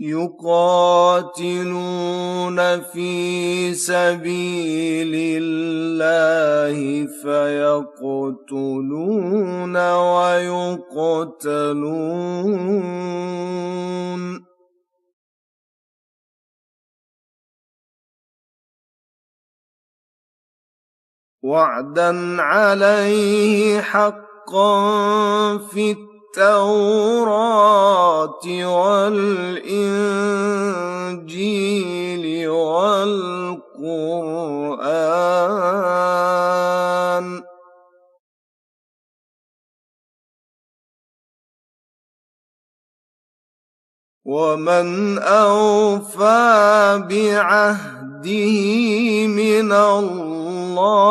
يقاتلون في سبيل الله فيقتلون ويقتلون. وعدا عليه حقا في التوراة والإنجيل والقرآن. ومن أوفى بعهده من الله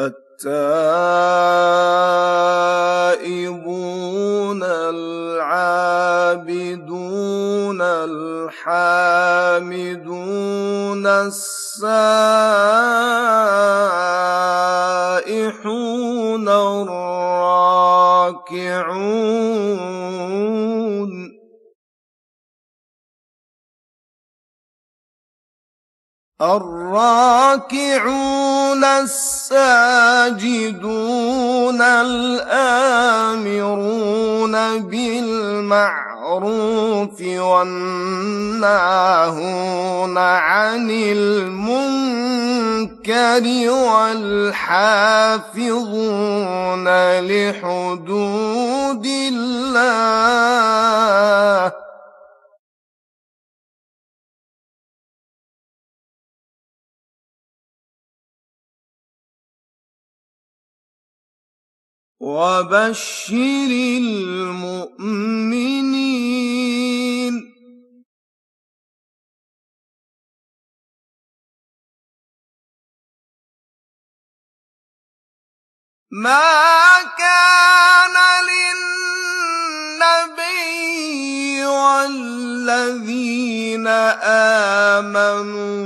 التائبون العابدون الحامدون السائحون الراكعون. الراكعون الساجدون الآمرون بالمعروف والناهون عن المنكر والحافظون لحدود الله وبشر المؤمنين. ما كان للنبي والذين آمنوا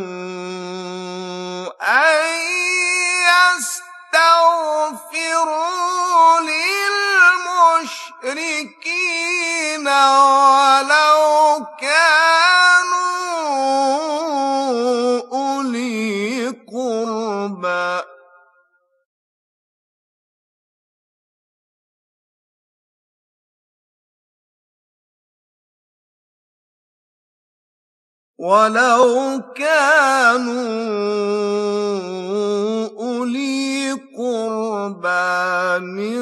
ولو كانوا أولي قربى من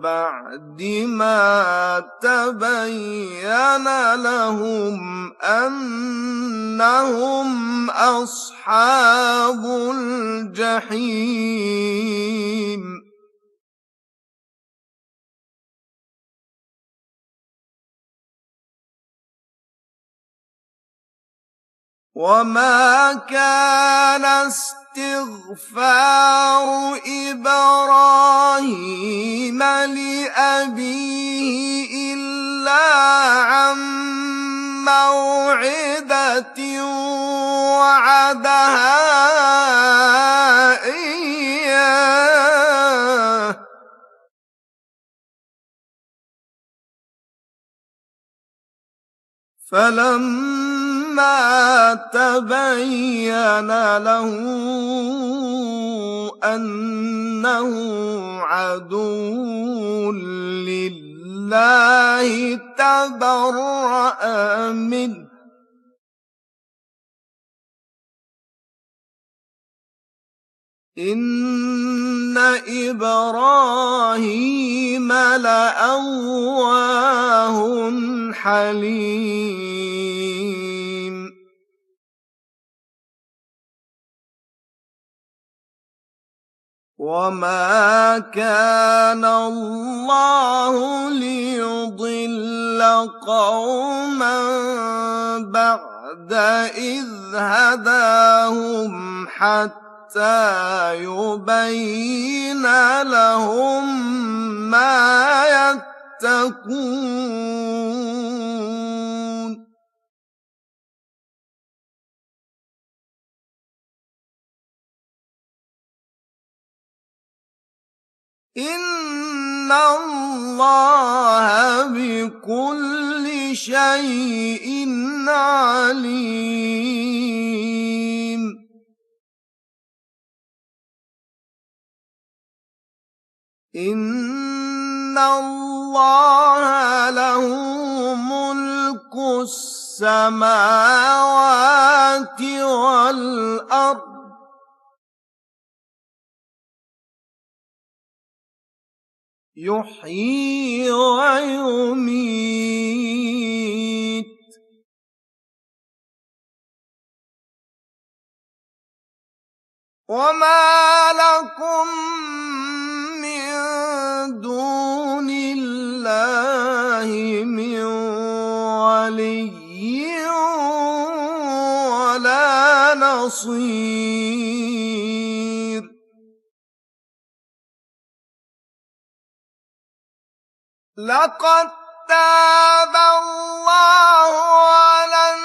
بعد ما تبين لهم أنهم أصحاب الجحيم. وما كان استغفار إبراهيم لابيه الا عن موعده وعد فلما تبين له أنه عدو لله تبرأ منه إن إبراهيم لأواه حليم وما كان الله ليضل قوما بعد إذ هداهم حتى حتى يبين لهم ما يتقون. إن الله بكل شيء عليم. إن الله له ملك السماوات والأرض يحيي ويميت وما لكم دون الله من ولي ولا نصير. لقد تاب الله على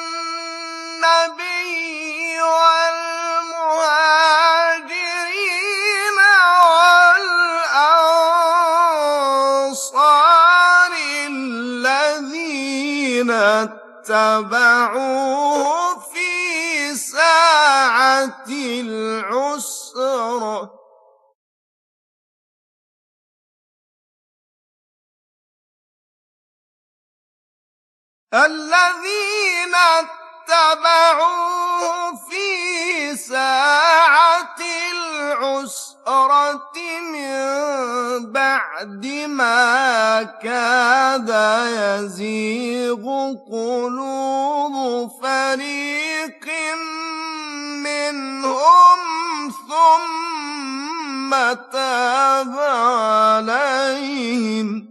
اتبعوه في ساعة العسرة الذين اتبعوه في ساعة العسرة من بعد ما كاد يزيغ قلوب فريق منهم ثم تاب عليهم.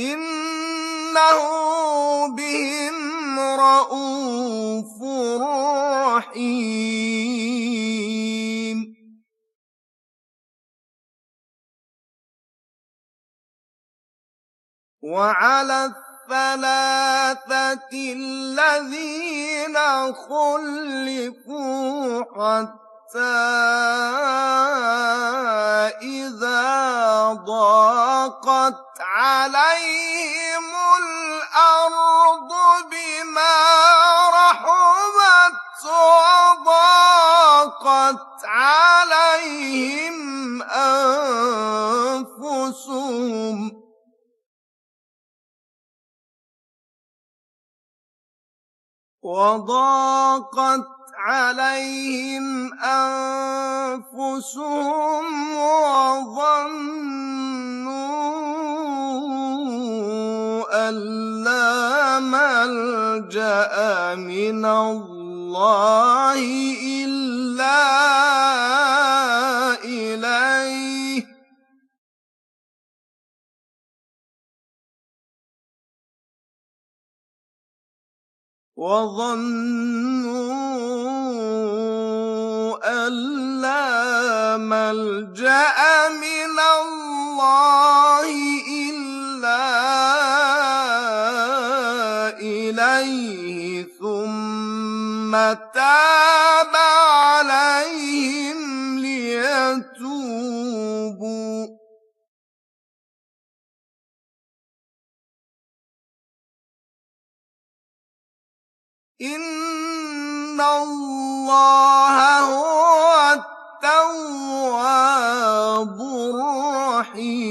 إنه بهم رءوف رحيم وعلى الثلاثة الذين خلفوا حتى إذا ضاقت عليهم الأرض بما رحبت وضاقت عليهم أنفسهم. وضاقت عليهم أنفسهم وظنوا أن لا ملجأ من الله إلا إليه. وظنوا أن لا ملجأ من الله ثم تاب عليهم ليتوبوا. إن الله هو التواب الرحيم.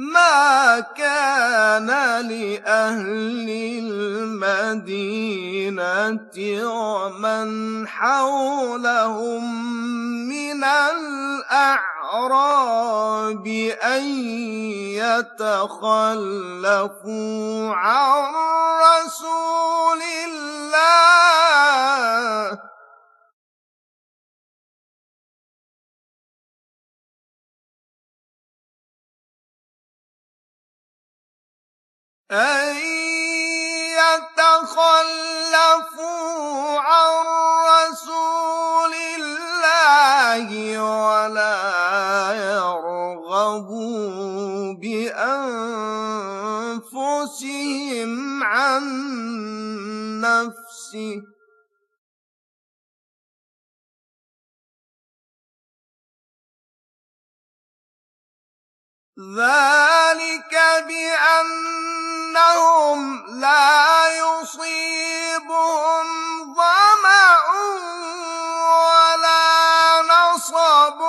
ما كان لأهل المدينة ومن حولهم من الأعراب أن يتخلفوا عن رسول الله. أن يتخلفوا عن رسول الله ولا يرغبوا بأنفسهم عن نفسه ذلك بأنهم لا يصيبهم ظمأ ولا نصب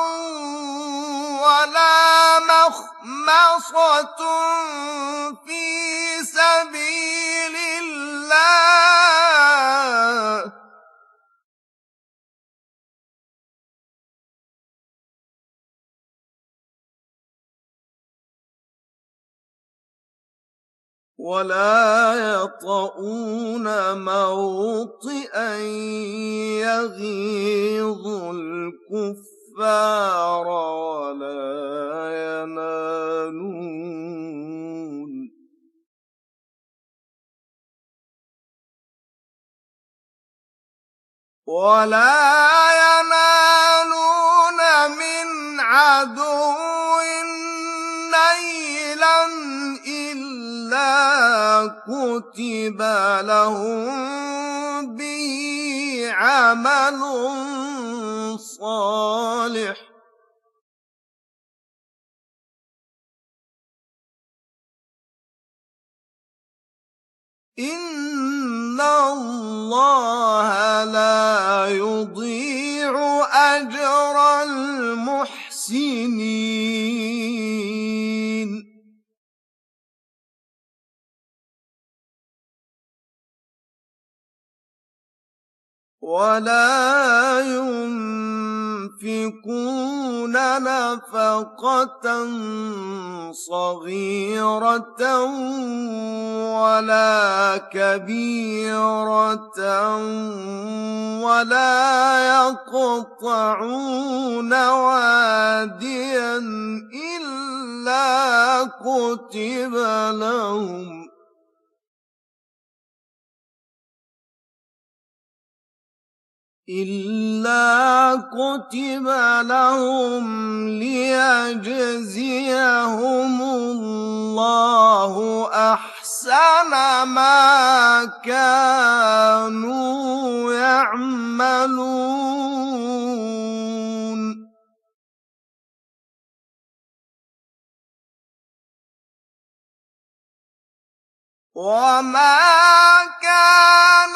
ولا مخمصة في ولا يطؤون موطئا يغيظ الكفار ولا ينالون. ولا ينالون من عدو كتب لهم به عمل صالح إن الله لا يضيع ولا ينفقون نفقة صغيرة ولا كبيرة ولا يقطعون واديا إلا كتب لهم إلا كتب لهم ليجزيهم الله أحسن ما كانوا يعملون وما كان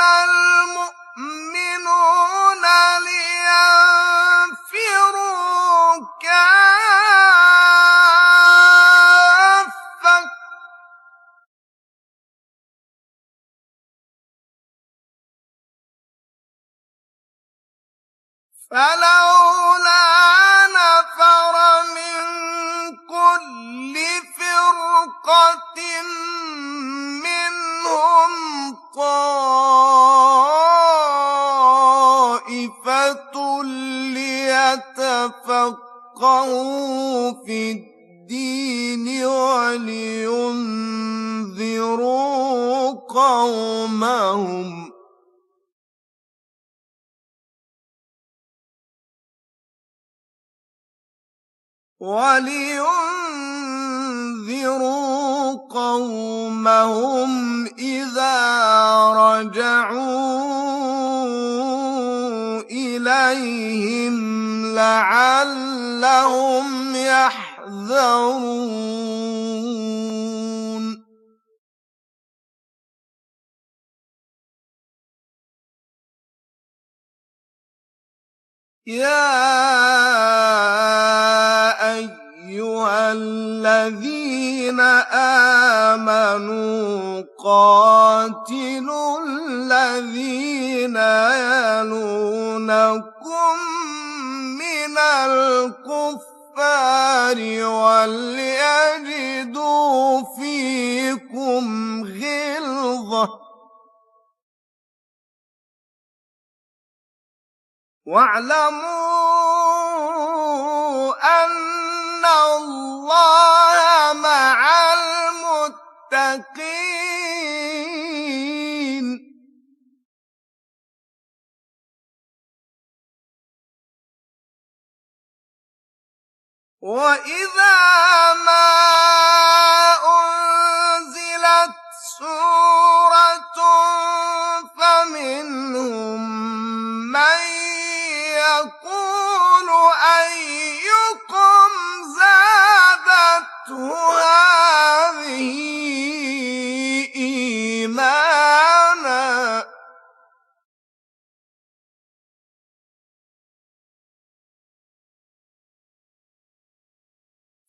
فلولا نفر من كل فرقة منهم طائفة ليتفقهوا في الدين ولينذروا قومهم ولينذروا قومهم إذا رجعوا إليهم لعلهم يحذرون. يا ايها الذين امنوا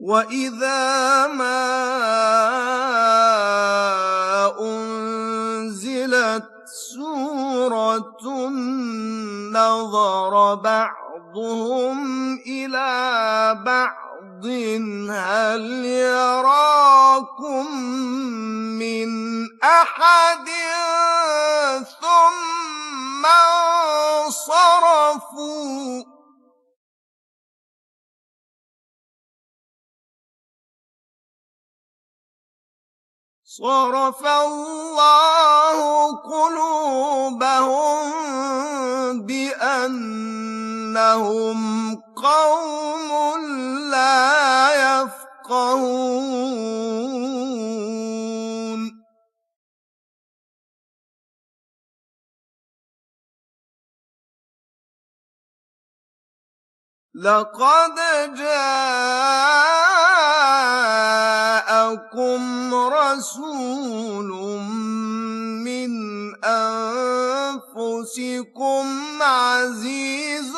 واذا ما انزلت سوره نظر بعضهم إلى بعض هل يراكم من احد ثم انصرفوا صرف الله قلوبهم بأنهم قوم لا يفقهون. لقد جاءكم رسول من أنفسكم عزيز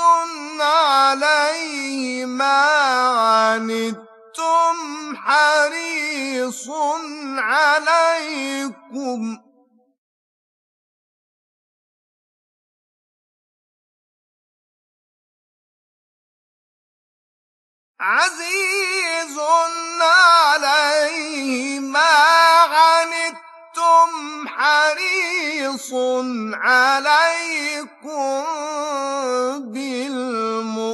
عليه ما عنتم حريص عليكم عزيز عليه ما عنتم حريص عليكم بالمؤمنين.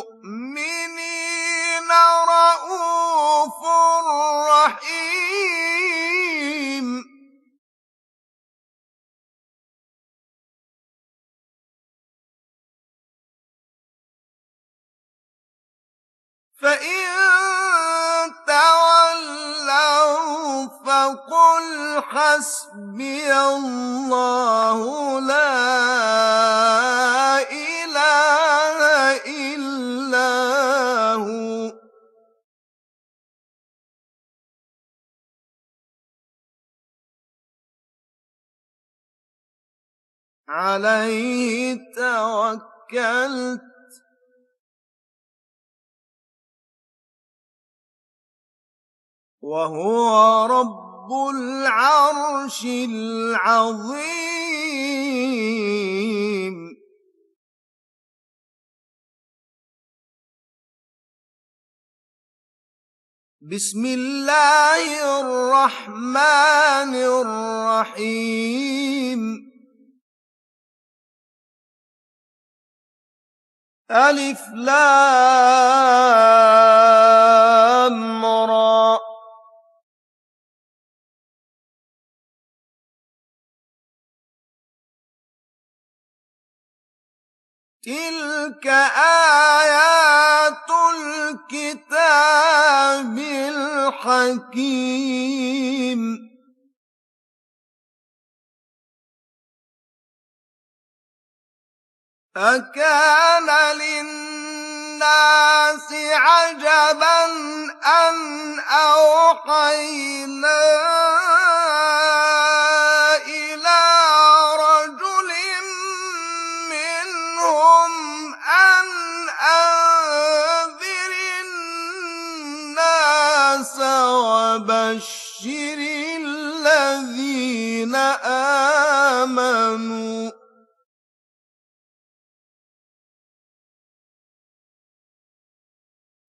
حسبي الله لا إله إلا هو. عليه توكلت. وهو رب العرش العظيم. بسم الله الرحمن الرحيم. ألف لام را. تلك آيات الكتاب الحكيم أكان للناس عجبا أن أوحينا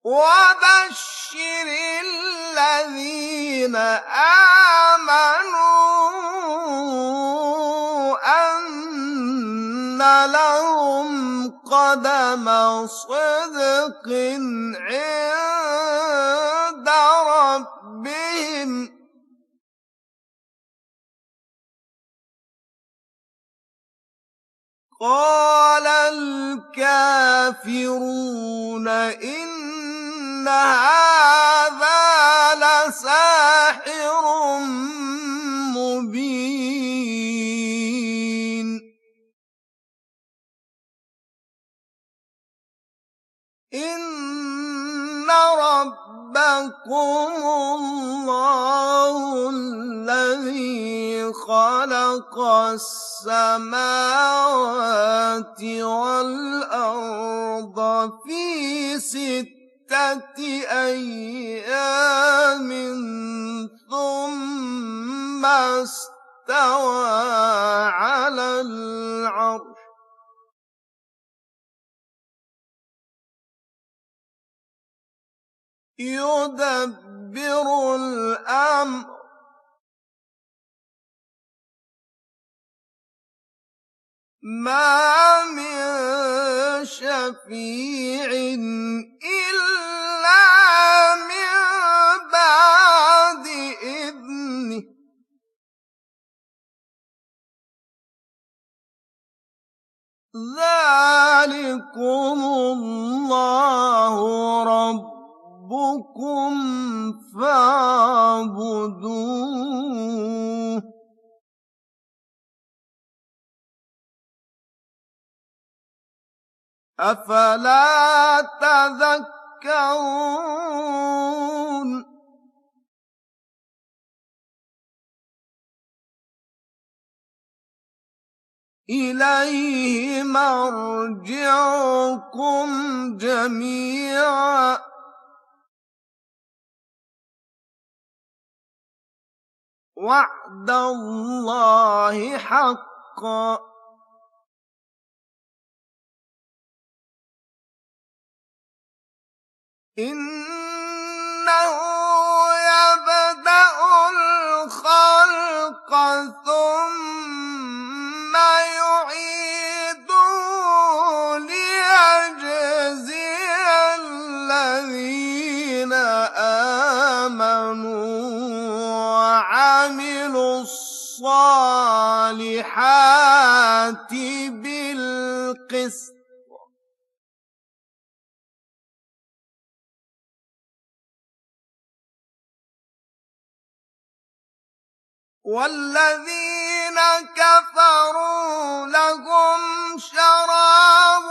وبشر الذين آمنوا أن لهم قدم صدق عند ربهم قال الكافرون إن هذا لساحر مبين إن ربكم الله الذي خلق السماوات والأرض في ستة أيام ثم استوى على العرش يدبر الأمر ما من شفيع ذلكم الله ربكم فاعبدوه. أفلا تذكرون؟ إليه مرجعكم جميعا. وعد الله حقا. إن الصالحات بالقسط. والذين كفروا لهم شراب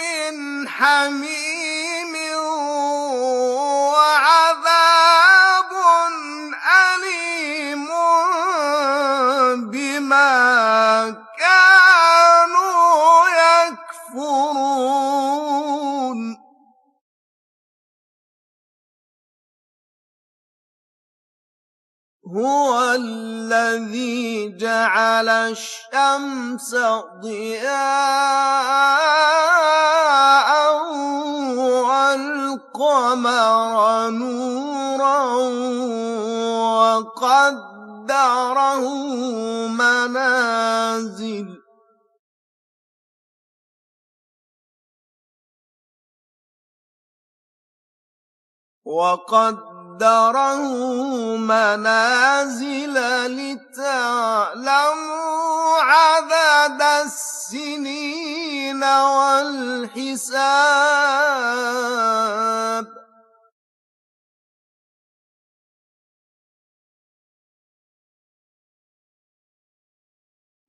من حميم. جعل الشمس ضياء والقمر نورا وقدره منازل. وقدره منازل لتعلموا عدد السنين والحساب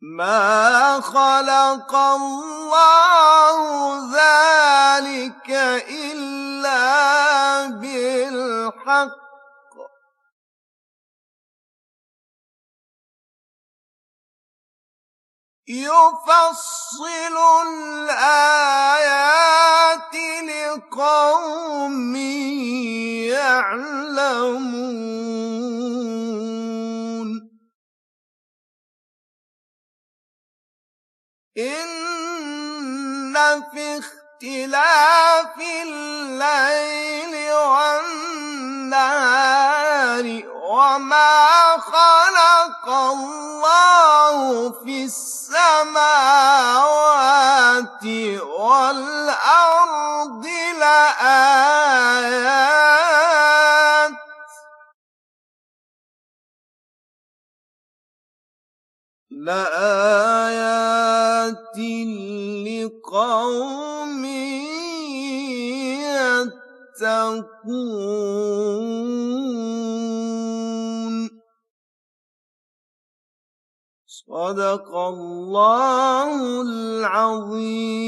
ما خلق الله ذلك إلا بالحق يفصل الآيات لقوم يعلمون إن في اختلاف الليل والنهار وما خلق الله في السماوات والأرض لآيات. لآيات. لقوم يتقون صدق الله العظيم